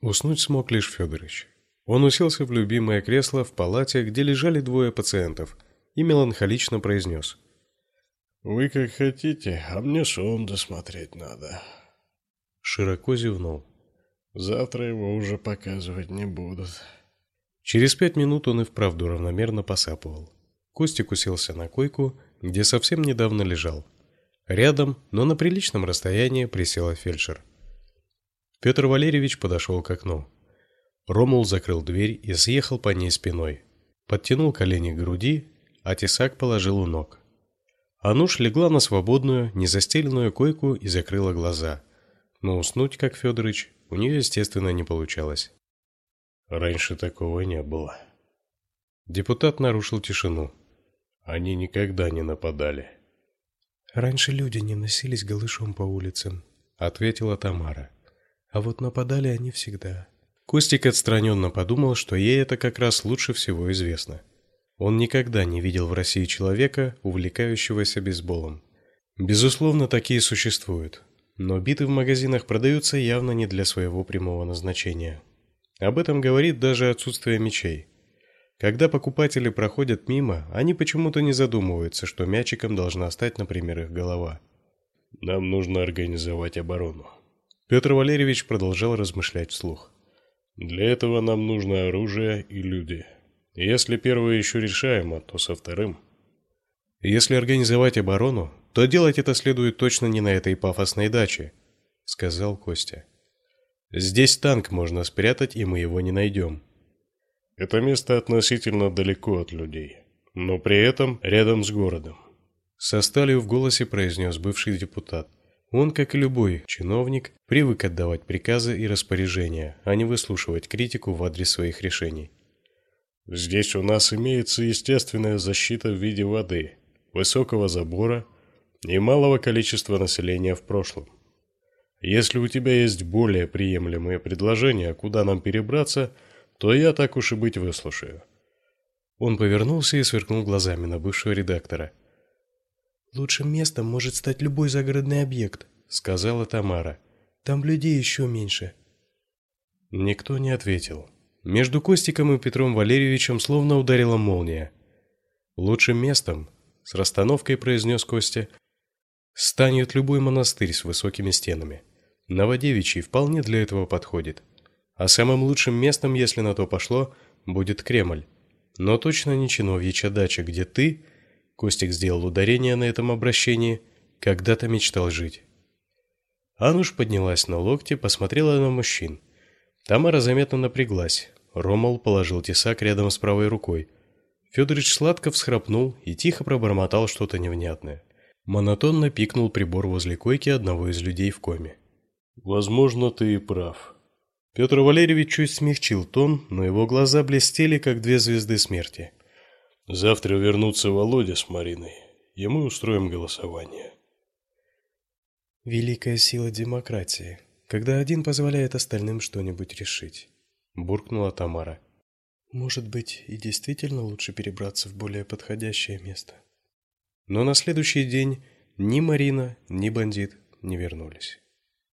Уснуть смог лишь Федорович. Он уселся в любимое кресло в палате, где лежали двое пациентов, и меланхолично произнес. «Вы как хотите, а мне сон досмотреть надо». Широко зевнул. «Завтра его уже показывать не будут». Через пять минут он и вправду равномерно посапывал. Костик уселся на койку, где совсем недавно лежал. Рядом, но на приличном расстоянии, присела фельдшер. Петр Валерьевич подошел к окну. Ромул закрыл дверь и съехал по ней спиной. Подтянул колени к груди, а тесак положил у ног. Ануш легла на свободную, незастеленную койку и закрыла глаза. Но уснуть, как Федорович, у нее, естественно, не получалось. Раньше такого не было. Депутат нарушил тишину. Они никогда не нападали. Раньше люди не носились голышом по улицам, ответила Тамара. А вот нападали они всегда. Костик отстраненно подумал, что ей это как раз лучше всего известно. Он никогда не видел в России человека, увлекающегося бейсболом. Безусловно, такие существуют, но биты в магазинах продаются явно не для своего прямого назначения. Об этом говорит даже отсутствие мечей. Когда покупатели проходят мимо, они почему-то не задумываются, что мячиком должна стать, например, их голова. Нам нужно организовать оборону. Петр Валерьевич продолжал размышлять вслух. Для этого нам нужно оружие и люди. Если первое еще решаемо, то со вторым. Если организовать оборону, то делать это следует точно не на этой пафосной даче, сказал Костя. Здесь танк можно спрятать, и мы его не найдем. Это место относительно далеко от людей, но при этом рядом с городом. Со сталью в голосе произнес бывший депутат. Он, как и любой чиновник, привык отдавать приказы и распоряжения, а не выслушивать критику в адрес своих решений. Здесь у нас имеется естественная защита в виде воды, высокого забора и малого количества населения в прошлом. Если у тебя есть более приемлемые предложения, куда нам перебраться, то я так уж и быть выслушаю. Он повернулся и сверкнул глазами на бывшего редактора. Лучшим местом может стать любой загородный объект, сказала Тамара. Там людей еще меньше. Никто не ответил. Между Костиком и Петром Валерьевичем словно ударила молния. Лучшим местом, с расстановкой произнес Костя, станет любой монастырь с высокими стенами. Новодевичий вполне для этого подходит. А самым лучшим местом, если на то пошло, будет Кремль. Но точно не чиновьичья дача, где ты, Костик сделал ударение на этом обращении, когда-то мечтал жить. Ануш поднялась на локте, посмотрела на мужчин. Тамара заметно напряглась. Ромал положил тесак рядом с правой рукой. Федорович сладко всхрапнул и тихо пробормотал что-то невнятное. Монотонно пикнул прибор возле койки одного из людей в коме. Возможно, ты и прав. Петр Валерьевич чуть смягчил тон, но его глаза блестели, как две звезды смерти. Завтра вернутся Володя с Мариной, и мы устроим голосование. Великая сила демократии когда один позволяет остальным что-нибудь решить, буркнула Тамара. Может быть, и действительно лучше перебраться в более подходящее место. Но на следующий день ни Марина, ни бандит не вернулись.